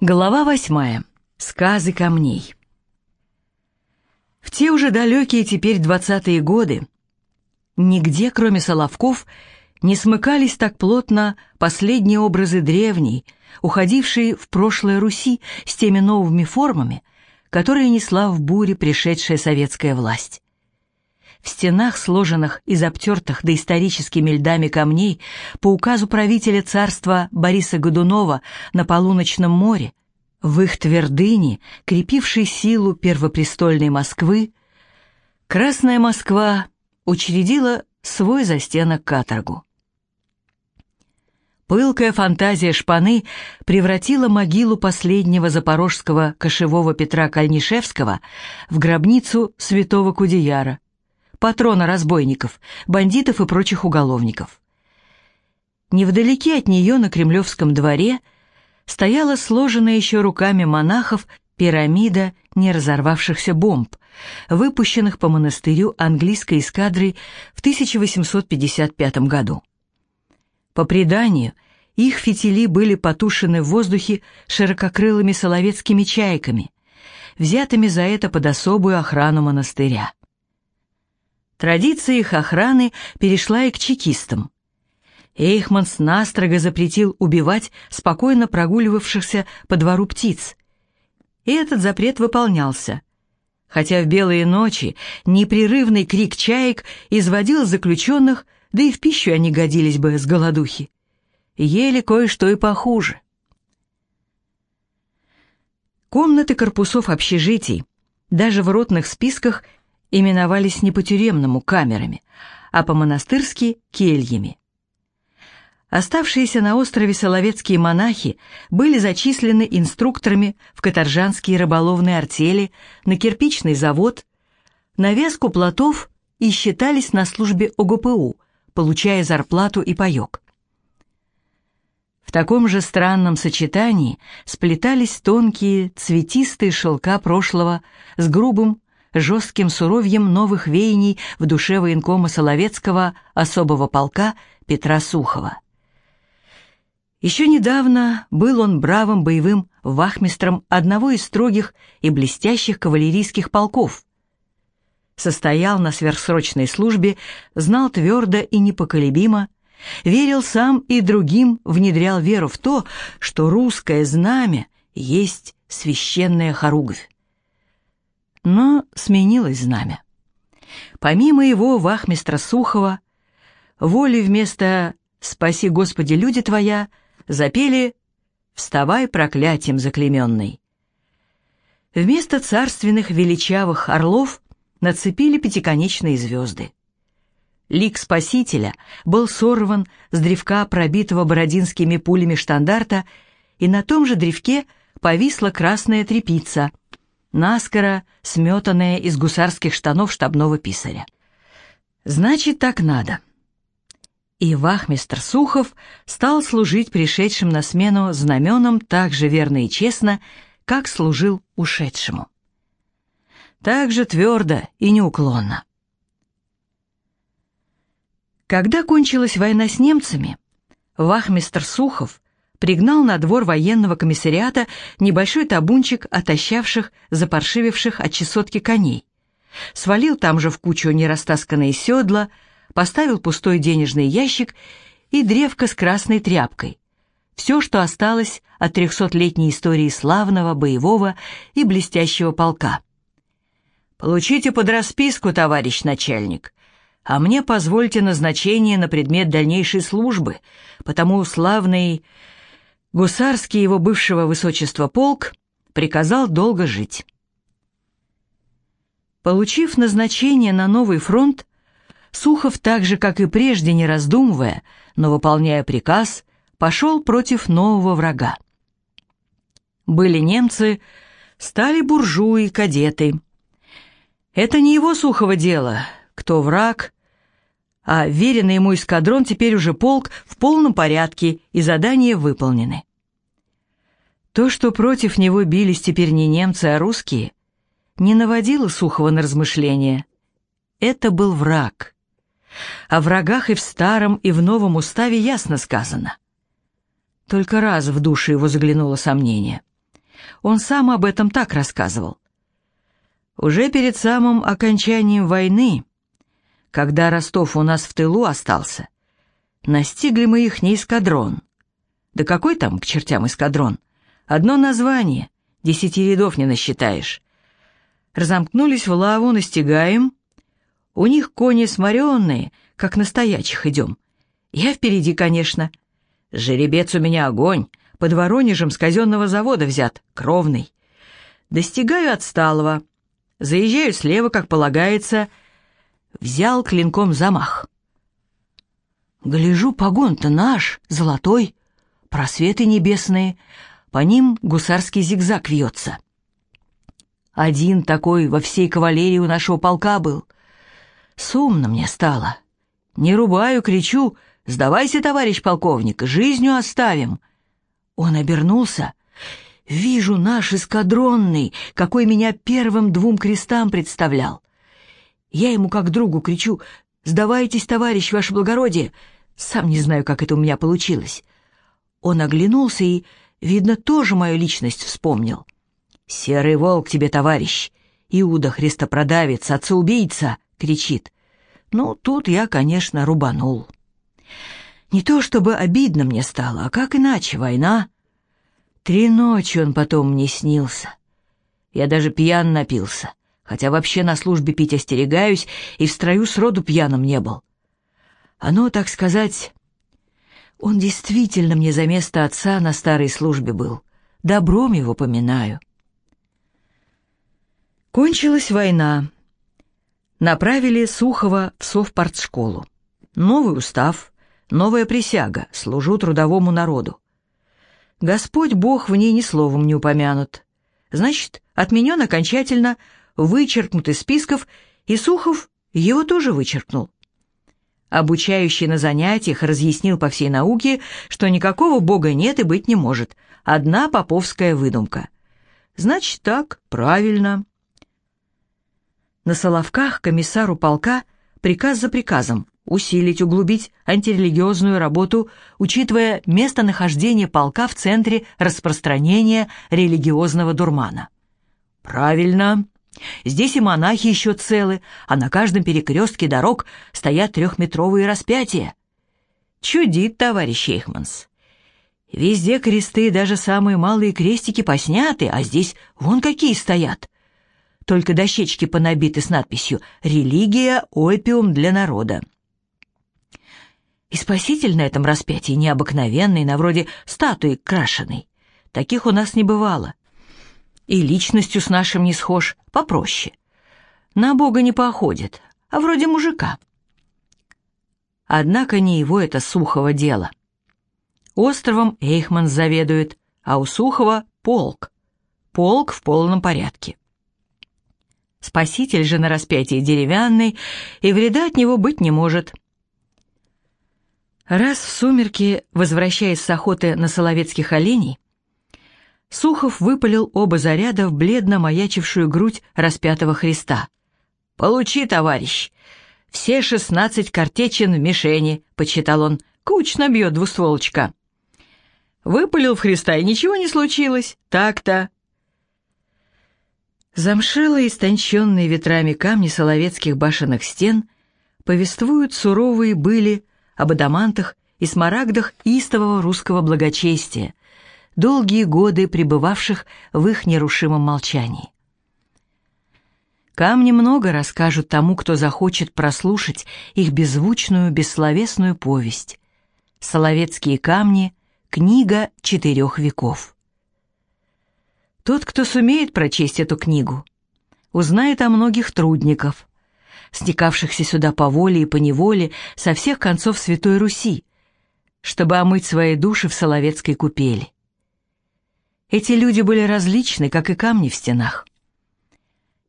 Глава восьмая. Сказы камней. В те уже далекие теперь двадцатые годы нигде, кроме Соловков, не смыкались так плотно последние образы древней, уходившие в прошлое Руси с теми новыми формами, которые несла в буре пришедшая советская власть. В стенах, сложенных из обтертых доисторическими льдами камней, по указу правителя царства Бориса Годунова на Полуночном море, в их твердыне, крепившей силу первопрестольной Москвы, Красная Москва учредила свой застенок каторгу. Пылкая фантазия шпаны превратила могилу последнего запорожского кошевого Петра Кальнишевского в гробницу святого Кудеяра, патрона разбойников, бандитов и прочих уголовников. Невдалеке от нее на Кремлевском дворе стояла сложенная еще руками монахов пирамида неразорвавшихся бомб, выпущенных по монастырю английской эскадрой в 1855 году. По преданию, их фитили были потушены в воздухе ширококрылыми соловецкими чайками, взятыми за это под особую охрану монастыря. Традиция их охраны перешла и к чекистам. Эйхманс настрого запретил убивать спокойно прогуливавшихся по двору птиц. И этот запрет выполнялся. Хотя в белые ночи непрерывный крик чаек изводил заключенных, да и в пищу они годились бы с голодухи. Ели кое-что и похуже. Комнаты корпусов общежитий, даже в ротных списках именовались не по-тюремному камерами, а по-монастырски кельями. Оставшиеся на острове соловецкие монахи были зачислены инструкторами в каторжанские рыболовные артели, на кирпичный завод, на вязку плотов и считались на службе ОГПУ, получая зарплату и паёк. В таком же странном сочетании сплетались тонкие цветистые шелка прошлого с грубым жестким суровьем новых веяний в душе военкома Соловецкого особого полка Петра Сухова. Еще недавно был он бравым боевым вахмистром одного из строгих и блестящих кавалерийских полков. Состоял на сверхсрочной службе, знал твердо и непоколебимо, верил сам и другим, внедрял веру в то, что русское знамя есть священная хоругвь но сменилось знамя. Помимо его вахмистра Сухова, воли вместо «Спаси, Господи, люди твоя» запели «Вставай, проклятием заклеменный». Вместо царственных величавых орлов нацепили пятиконечные звезды. Лик Спасителя был сорван с древка пробитого бородинскими пулями штандарта, и на том же древке повисла красная трепица — наскоро сметанная из гусарских штанов штабного писаря. Значит, так надо. И вахмистр Сухов стал служить пришедшим на смену знаменам так же верно и честно, как служил ушедшему. Так же твердо и неуклонно. Когда кончилась война с немцами, вахмистр Сухов пригнал на двор военного комиссариата небольшой табунчик отощавших, запаршививших от чесотки коней. Свалил там же в кучу нерастасканные седла, поставил пустой денежный ящик и древко с красной тряпкой. Все, что осталось от трехсотлетней истории славного, боевого и блестящего полка. «Получите под расписку, товарищ начальник», а мне позвольте назначение на предмет дальнейшей службы, потому славный Гусарский его бывшего высочества полк приказал долго жить. Получив назначение на новый фронт, Сухов так же, как и прежде, не раздумывая, но выполняя приказ, пошел против нового врага. Были немцы, стали буржуи, кадеты. Это не его Сухого дело, кто враг, а веренный ему эскадрон теперь уже полк в полном порядке и задания выполнены. То, что против него бились теперь не немцы, а русские, не наводило Сухого на размышления. Это был враг. О врагах и в старом, и в новом уставе ясно сказано. Только раз в душу его заглянуло сомнение. Он сам об этом так рассказывал. Уже перед самым окончанием войны, когда Ростов у нас в тылу остался, настигли мы их не эскадрон. Да какой там к чертям эскадрон? Одно название, десяти рядов не насчитаешь. Разомкнулись в лаву, настигаем. У них кони сморенные, как настоящих идем. Я впереди, конечно. Жеребец у меня огонь, под Воронежем с казенного завода взят, кровный. Достигаю отсталого. Заезжаю слева, как полагается. Взял клинком замах. Гляжу, погон-то наш, золотой, просветы небесные, по ним гусарский зигзаг вьется. Один такой во всей кавалерии у нашего полка был. Сумно мне стало. Не рубаю, кричу, «Сдавайся, товарищ полковник, жизнью оставим!» Он обернулся. «Вижу наш эскадронный, какой меня первым двум крестам представлял. Я ему как другу кричу, «Сдавайтесь, товарищ, ваше благородие!» Сам не знаю, как это у меня получилось. Он оглянулся и, видно, тоже мою личность вспомнил. «Серый волк тебе, товарищ! Иуда Христопродавец, отца-убийца!» — кричит. Ну, тут я, конечно, рубанул. Не то чтобы обидно мне стало, а как иначе, война? Три ночи он потом мне снился. Я даже пьян напился, хотя вообще на службе пить остерегаюсь и в строю сроду пьяным не был. Оно, так сказать, он действительно мне за место отца на старой службе был. Добром его поминаю. Кончилась война. Направили Сухова в совпартшколу. Новый устав, новая присяга, служу трудовому народу. Господь Бог в ней ни словом не упомянут. Значит, отменен окончательно, вычеркнут из списков, и Сухов его тоже вычеркнул. Обучающий на занятиях разъяснил по всей науке, что никакого Бога нет и быть не может, одна поповская выдумка. Значит так, правильно. На Соловках комиссару полка приказ за приказом усилить, углубить антирелигиозную работу, учитывая местонахождение полка в центре распространения религиозного дурмана. Правильно. Здесь и монахи еще целы, а на каждом перекрестке дорог стоят трехметровые распятия. Чудит, товарищ Эйхманс. Везде кресты, даже самые малые крестики посняты, а здесь вон какие стоят. Только дощечки понабиты с надписью «Религия – опиум для народа». И спаситель на этом распятии необыкновенный, на вроде статуи крашеной. Таких у нас не бывало. И личностью с нашим не схож, попроще. На Бога не походит, а вроде мужика. Однако не его это Сухого дело. Островом Эйхман заведует, а у Сухова полк. Полк в полном порядке. Спаситель же на распятии деревянный, и вреда от него быть не может. Раз в сумерки, возвращаясь с охоты на соловецких оленей, Сухов выпалил оба заряда в бледно маячившую грудь распятого Христа. «Получи, товарищ! Все шестнадцать картечин в мишени», — почитал он, — «кучно бьет двустволочка». Выпалил в Христа, и ничего не случилось. Так-то. Замшелые, истонченные ветрами камни соловецких башенных стен повествуют суровые были об адамантах и смарагдах истового русского благочестия, долгие годы пребывавших в их нерушимом молчании. Камни много расскажут тому, кто захочет прослушать их беззвучную, бессловесную повесть. «Соловецкие камни. Книга четырех веков». Тот, кто сумеет прочесть эту книгу, узнает о многих трудников, стекавшихся сюда по воле и по неволе со всех концов Святой Руси, чтобы омыть свои души в Соловецкой купели. Эти люди были различны, как и камни в стенах.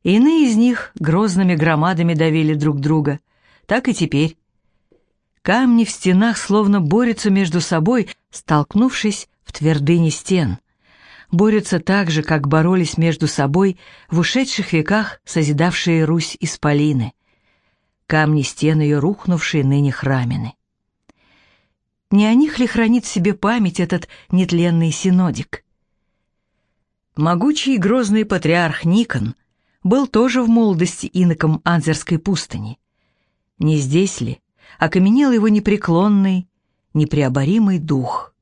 Иные из них грозными громадами давили друг друга, так и теперь. Камни в стенах словно борются между собой, столкнувшись в твердыне стен. Борются так же, как боролись между собой в ушедших веках созидавшие Русь исполины. Камни стен ее рухнувшие ныне храмины. Не о них ли хранит в себе память этот нетленный синодик? Могучий и грозный патриарх Никон был тоже в молодости иноком Анзерской пустыни. Не здесь ли окаменел его непреклонный, непреоборимый дух?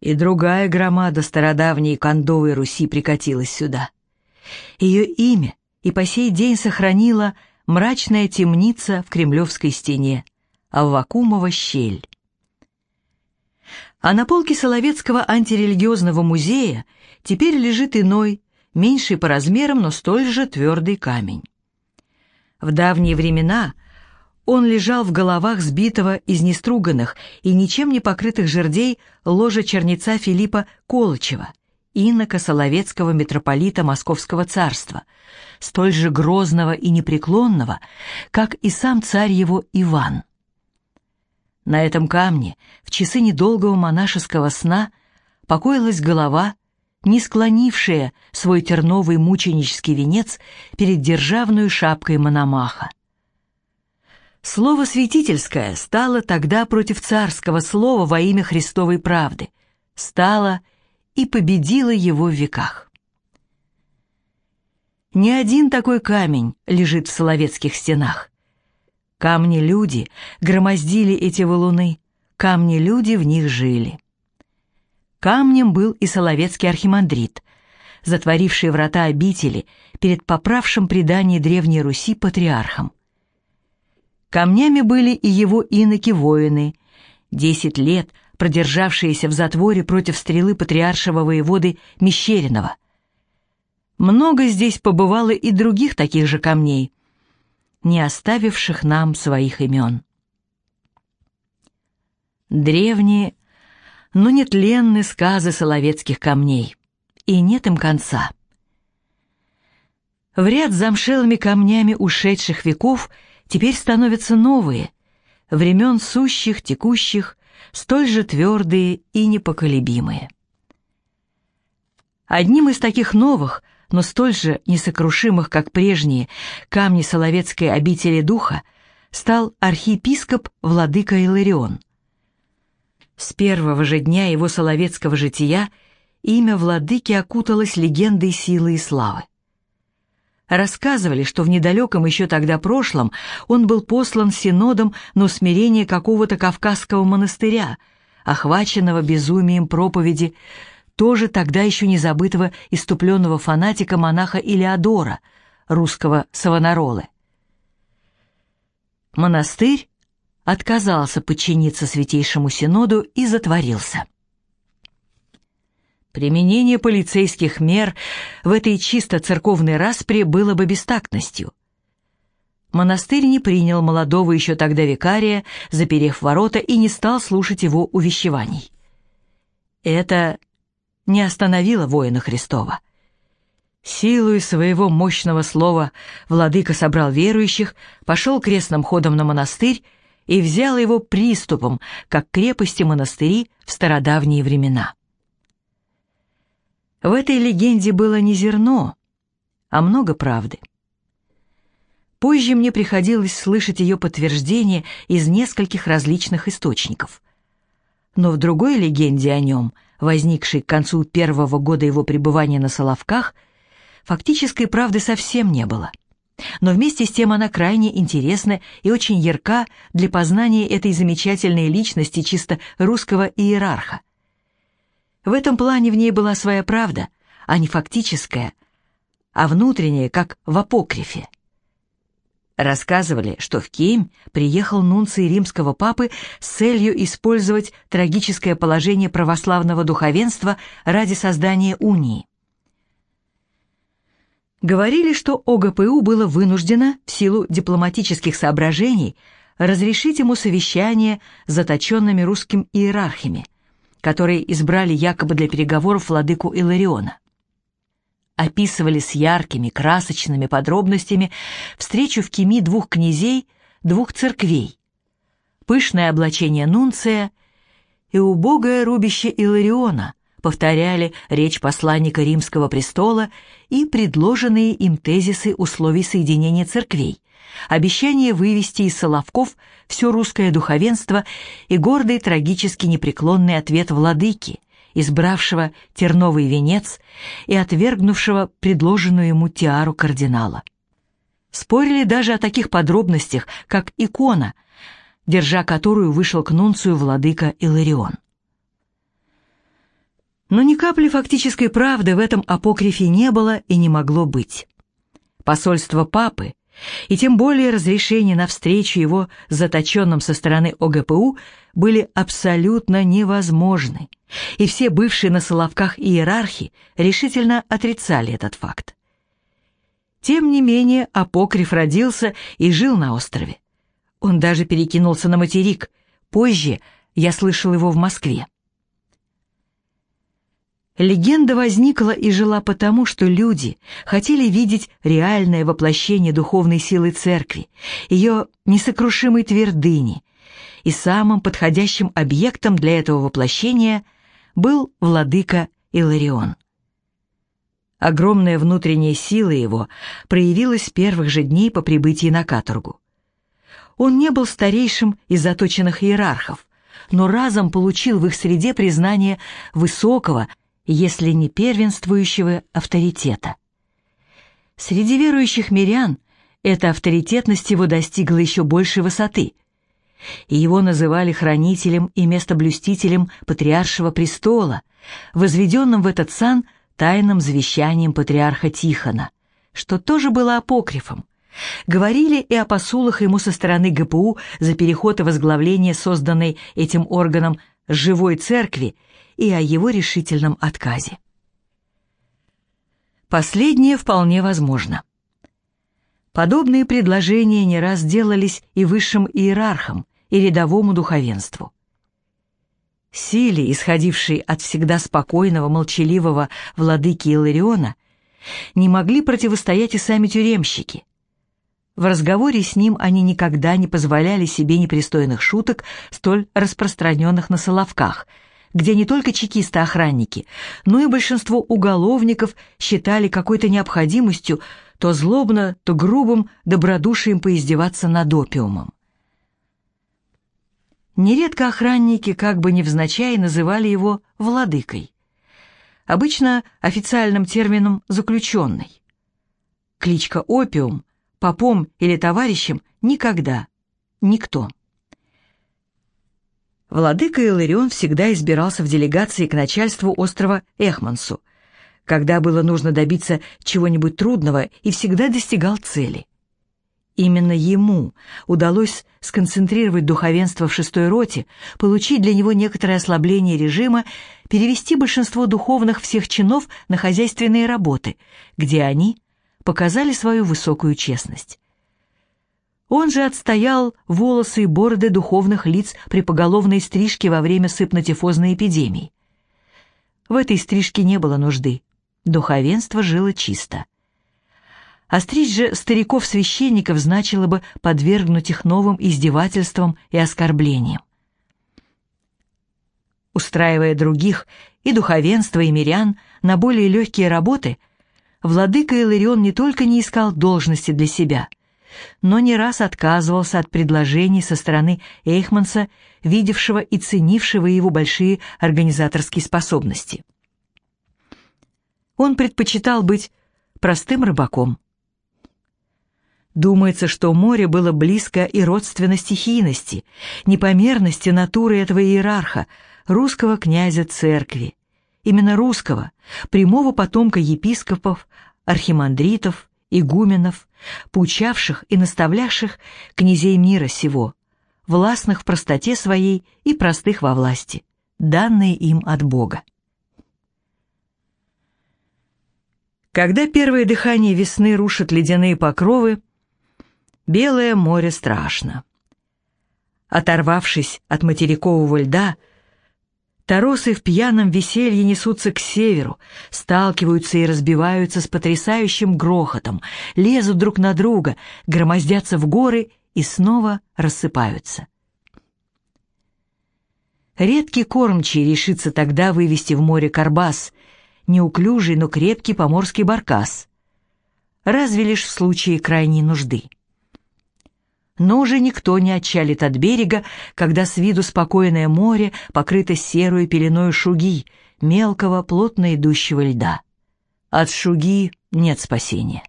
И другая громада стародавней кондовой Руси прикатилась сюда. Ее имя и по сей день сохранила мрачная темница в Кремлевской стене, Аввакумова щель. А на полке Соловецкого антирелигиозного музея теперь лежит иной, меньший по размерам, но столь же твердый камень. В давние времена он лежал в головах сбитого из неструганных и ничем не покрытых жердей ложа черница Филиппа Колычева, инока Соловецкого митрополита Московского царства, столь же грозного и непреклонного, как и сам царь его Иван. На этом камне в часы недолгого монашеского сна покоилась голова, не склонившая свой терновый мученический венец перед державной шапкой Мономаха. Слово святительское стало тогда против царского слова во имя Христовой правды, стало и победило его в веках. Ни один такой камень лежит в Соловецких стенах. Камни-люди громоздили эти валуны, камни-люди в них жили. Камнем был и Соловецкий архимандрит, затворивший врата обители перед поправшим предание Древней Руси патриархом. Камнями были и его иноки-воины, десять лет продержавшиеся в затворе против стрелы патриаршего воеводы Мещеринова. Много здесь побывало и других таких же камней, не оставивших нам своих имен. Древние, но нетленны сказы соловецких камней, и нет им конца. В ряд замшелыми камнями ушедших веков теперь становятся новые, времен сущих, текущих, столь же твердые и непоколебимые. Одним из таких новых – но столь же несокрушимых, как прежние, камни Соловецкой обители духа, стал архиепископ Владыка Иларион. С первого же дня его соловецкого жития имя Владыки окуталось легендой силы и славы. Рассказывали, что в недалеком еще тогда прошлом он был послан синодом на усмирение какого-то кавказского монастыря, охваченного безумием проповеди, тоже тогда еще не забытого иступленного фанатика монаха Илеодора, русского Савонаролы. Монастырь отказался подчиниться Святейшему Синоду и затворился. Применение полицейских мер в этой чисто церковной распре было бы бестактностью. Монастырь не принял молодого еще тогда викария, заперев ворота, и не стал слушать его увещеваний. Это не остановила воина Христова. Силой своего мощного слова владыка собрал верующих, пошел крестным ходом на монастырь и взял его приступом, как крепости монастыри в стародавние времена. В этой легенде было не зерно, а много правды. Позже мне приходилось слышать ее подтверждение из нескольких различных источников. Но в другой легенде о нем – возникшей к концу первого года его пребывания на Соловках, фактической правды совсем не было. Но вместе с тем она крайне интересна и очень ярка для познания этой замечательной личности чисто русского иерарха. В этом плане в ней была своя правда, а не фактическая, а внутренняя, как в апокрифе. Рассказывали, что в Кейм приехал нунций римского папы с целью использовать трагическое положение православного духовенства ради создания унии. Говорили, что ОГПУ было вынуждено в силу дипломатических соображений разрешить ему совещание с заточенными русским иерархами, которые избрали якобы для переговоров владыку Илариона описывали с яркими, красочными подробностями встречу в Кеми двух князей, двух церквей, пышное облачение Нунция и убогое рубище Илариона повторяли речь посланника римского престола и предложенные им тезисы условий соединения церквей, обещание вывести из Соловков все русское духовенство и гордый трагически непреклонный ответ владыки, избравшего терновый венец и отвергнувшего предложенную ему тиару кардинала. Спорили даже о таких подробностях, как икона, держа которую вышел к нунцию владыка Иларион. Но ни капли фактической правды в этом апокрифе не было и не могло быть. Посольство папы и тем более разрешение на встречу его с заточенным со стороны ОГПУ были абсолютно невозможны, и все бывшие на Соловках иерархи решительно отрицали этот факт. Тем не менее, апокриф родился и жил на острове. Он даже перекинулся на материк. Позже я слышал его в Москве. Легенда возникла и жила потому, что люди хотели видеть реальное воплощение духовной силы церкви, ее несокрушимой твердыни, и самым подходящим объектом для этого воплощения был владыка Иларион. Огромная внутренняя сила его проявилась с первых же дней по прибытии на каторгу. Он не был старейшим из заточенных иерархов, но разом получил в их среде признание высокого, если не первенствующего авторитета. Среди верующих мирян эта авторитетность его достигла еще большей высоты, и его называли хранителем и местоблюстителем патриаршего престола, возведенным в этот сан тайным завещанием патриарха Тихона, что тоже было апокрифом. Говорили и о посулах ему со стороны ГПУ за переход и возглавление созданной этим органом живой церкви и о его решительном отказе. Последнее вполне возможно. Подобные предложения не раз делались и высшим иерархам, и рядовому духовенству. Силе, исходившей от всегда спокойного, молчаливого владыки Илариона, не могли противостоять и сами тюремщики. В разговоре с ним они никогда не позволяли себе непристойных шуток, столь распространенных на Соловках – где не только чекисты-охранники, но и большинство уголовников считали какой-то необходимостью то злобно, то грубым добродушием поиздеваться над опиумом. Нередко охранники как бы невзначай называли его «владыкой», обычно официальным термином «заключенный». Кличка «опиум» попом или товарищем никогда, никто. Владыка Иларион всегда избирался в делегации к начальству острова Эхмансу, когда было нужно добиться чего-нибудь трудного и всегда достигал цели. Именно ему удалось сконцентрировать духовенство в шестой роте, получить для него некоторое ослабление режима, перевести большинство духовных всех чинов на хозяйственные работы, где они показали свою высокую честность. Он же отстоял волосы и бороды духовных лиц при поголовной стрижке во время сыпнотифозной эпидемии. В этой стрижке не было нужды. Духовенство жило чисто. А стричь же стариков-священников значило бы подвергнуть их новым издевательствам и оскорблениям. Устраивая других, и духовенство, и мирян, на более легкие работы, владыка Иларион не только не искал должности для себя — но не раз отказывался от предложений со стороны Эйхманса, видевшего и ценившего его большие организаторские способности. Он предпочитал быть простым рыбаком. Думается, что море было близко и родственно стихийности, непомерности натуры этого иерарха, русского князя церкви. Именно русского, прямого потомка епископов, архимандритов, игуменов, поучавших и наставлявших князей мира сего, властных в простоте своей и простых во власти, данные им от Бога. Когда первое дыхание весны рушит ледяные покровы, белое море страшно. Оторвавшись от материкового льда, Торосы в пьяном веселье несутся к северу, сталкиваются и разбиваются с потрясающим грохотом, лезут друг на друга, громоздятся в горы и снова рассыпаются. Редкий кормчий решится тогда вывести в море карбас, неуклюжий, но крепкий поморский баркас. Разве лишь в случае крайней нужды но уже никто не отчалит от берега, когда с виду спокойное море покрыто серой пеленой шуги, мелкого, плотно идущего льда. От шуги нет спасения.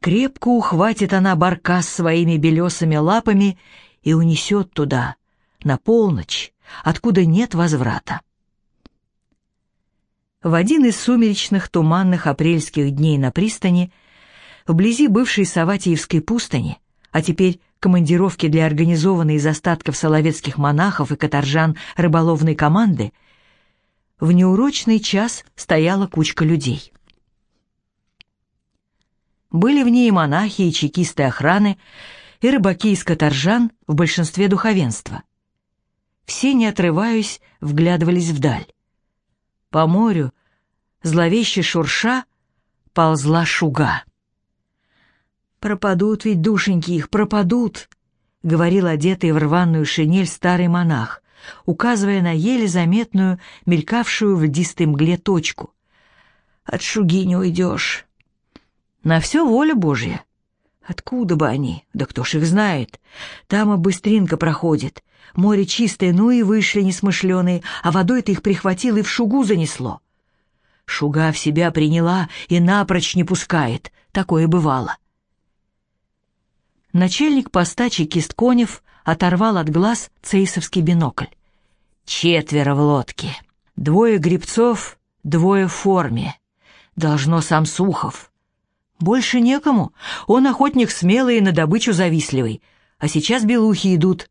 Крепко ухватит она баркас своими белесыми лапами и унесет туда, на полночь, откуда нет возврата. В один из сумеречных туманных апрельских дней на пристани, вблизи бывшей Саватиевской пустыни, а теперь командировки для организованной из остатков соловецких монахов и каторжан рыболовной команды, в неурочный час стояла кучка людей. Были в ней монахи, и чекисты охраны, и рыбаки из каторжан, в большинстве духовенства. Все, не отрываясь, вглядывались вдаль. По морю, зловеще шурша, ползла шуга. «Пропадут ведь душеньки их, пропадут!» — говорил одетый в рваную шинель старый монах, указывая на еле заметную, мелькавшую в дистой мгле точку. «От шуги не уйдешь». «На все воля Божья». «Откуда бы они? Да кто ж их знает? Там и быстринка проходит. Море чистое, ну и вышли несмышленые, а водой-то их прихватило и в шугу занесло. Шуга в себя приняла и напрочь не пускает. Такое бывало. Начальник поста чекист Конев оторвал от глаз цейсовский бинокль. Четверо в лодке. Двое грибцов, двое в форме. Должно сам Сухов. Больше некому. Он охотник смелый и на добычу завистливый. А сейчас белухи идут.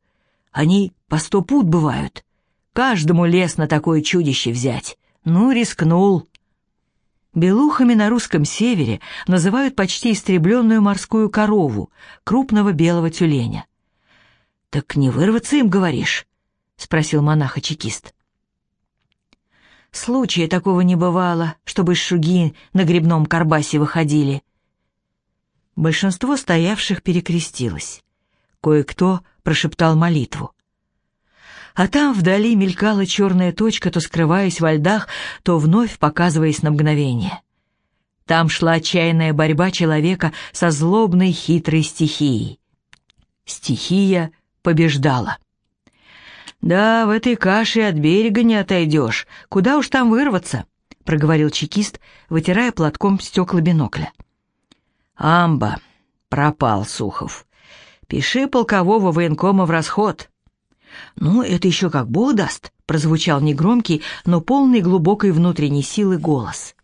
Они по сто пут бывают. Каждому лес на такое чудище взять. Ну, рискнул. Белухами на русском севере называют почти истребленную морскую корову, крупного белого тюленя. «Так не вырваться им, говоришь?» — спросил монах-чекист. Случая такого не бывало, чтобы шуги на грибном карбасе выходили. Большинство стоявших перекрестилось. Кое-кто прошептал молитву. А там вдали мелькала черная точка, то скрываясь во льдах, то вновь показываясь на мгновение. Там шла отчаянная борьба человека со злобной хитрой стихией. Стихия побеждала. «Да, в этой каше от берега не отойдешь. Куда уж там вырваться?» — проговорил чекист, вытирая платком стекла бинокля. «Амба!» — пропал Сухов. «Пиши полкового военкома в расход. «Ну, это еще как Бог даст», — прозвучал негромкий, но полный глубокой внутренней силы голос.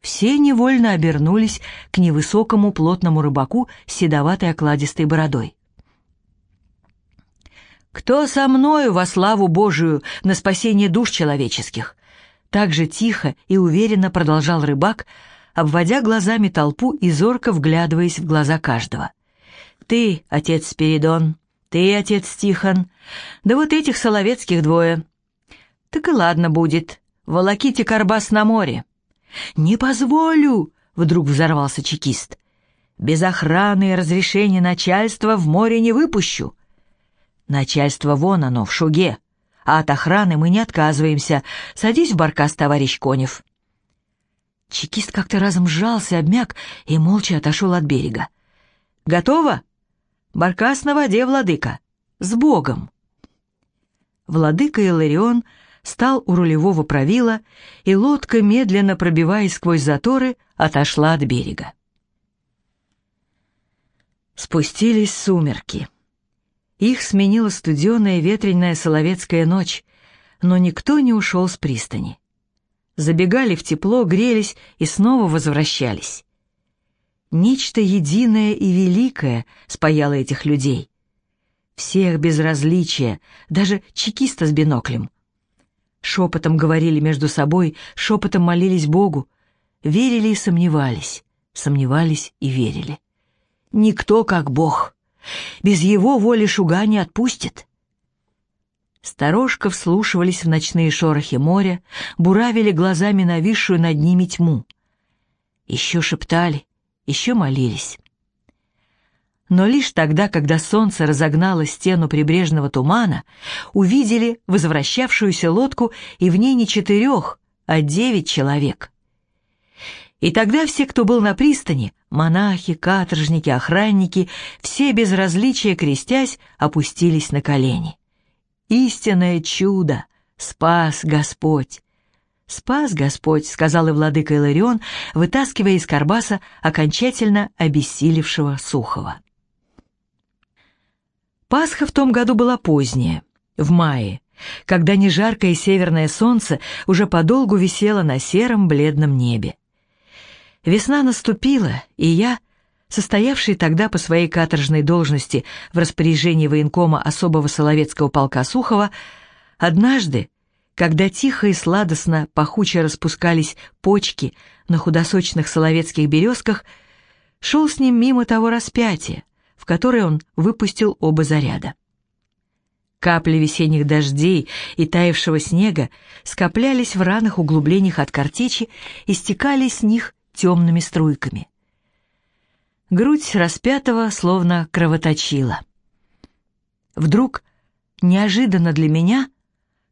Все невольно обернулись к невысокому плотному рыбаку с седоватой окладистой бородой. «Кто со мною во славу Божию на спасение душ человеческих?» Так же тихо и уверенно продолжал рыбак, обводя глазами толпу и зорко вглядываясь в глаза каждого. «Ты, отец Спиридон, ты, отец Тихон, да вот этих соловецких двое. Так и ладно будет, волоките карбас на море. Не позволю, вдруг взорвался чекист. Без охраны и разрешения начальства в море не выпущу. Начальство вон оно, в шуге, а от охраны мы не отказываемся. Садись в баркас, товарищ Конев. Чекист как-то разом сжался, обмяк и молча отошел от берега. «Готово?» Баркас на воде, владыка! С Богом!» Владыка Иларион стал у рулевого правила, и лодка, медленно пробиваясь сквозь заторы, отошла от берега. Спустились сумерки. Их сменила студеная ветреная соловецкая ночь, но никто не ушел с пристани. Забегали в тепло, грелись и снова возвращались. Нечто единое и великое спаяло этих людей. Всех без различия, даже чекиста с биноклем. Шепотом говорили между собой, шепотом молились Богу, верили и сомневались, сомневались и верили. Никто как Бог. Без его воли шуга не отпустит. Сторожка вслушивались в ночные шорохи моря, буравили глазами нависшую над ними тьму. Еще шептали, еще молились. Но лишь тогда, когда солнце разогнало стену прибрежного тумана, увидели возвращавшуюся лодку и в ней не четырех, а девять человек. И тогда все, кто был на пристани, монахи, каторжники, охранники, все без различия крестясь, опустились на колени. Истинное чудо, «Спас Господь!» «Спас Господь», — сказал и владыка Иларион, вытаскивая из карбаса окончательно обессилевшего Сухого. Пасха в том году была поздняя, в мае, когда нежаркое северное солнце уже подолгу висело на сером бледном небе. Весна наступила, и я, состоявший тогда по своей каторжной должности в распоряжении военкома особого Соловецкого полка Сухова, однажды, когда тихо и сладостно пахуче распускались почки на худосочных соловецких березках, шел с ним мимо того распятия, в которое он выпустил оба заряда. Капли весенних дождей и таявшего снега скоплялись в ранах углублениях от картечи и стекали с них темными струйками. Грудь распятого словно кровоточила. Вдруг, неожиданно для меня,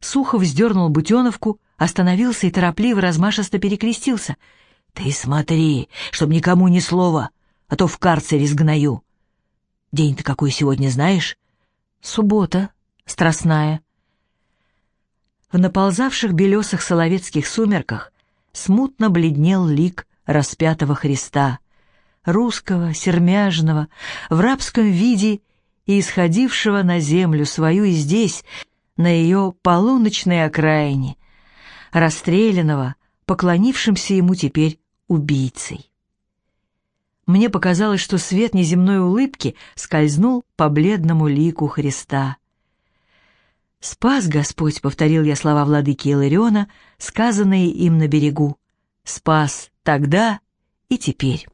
Сухов вздернул бутеновку, остановился и торопливо размашисто перекрестился. «Ты смотри, чтоб никому ни слова, а то в карцере сгною. День-то какой сегодня знаешь?» «Суббота, страстная». В наползавших белесых соловецких сумерках смутно бледнел лик распятого Христа, русского, сермяжного, в рабском виде и исходившего на землю свою и здесь, на ее полуночной окраине, расстрелянного, поклонившимся ему теперь убийцей. Мне показалось, что свет неземной улыбки скользнул по бледному лику Христа. «Спас Господь», — повторил я слова владыки Илариона, сказанные им на берегу. «Спас тогда и теперь».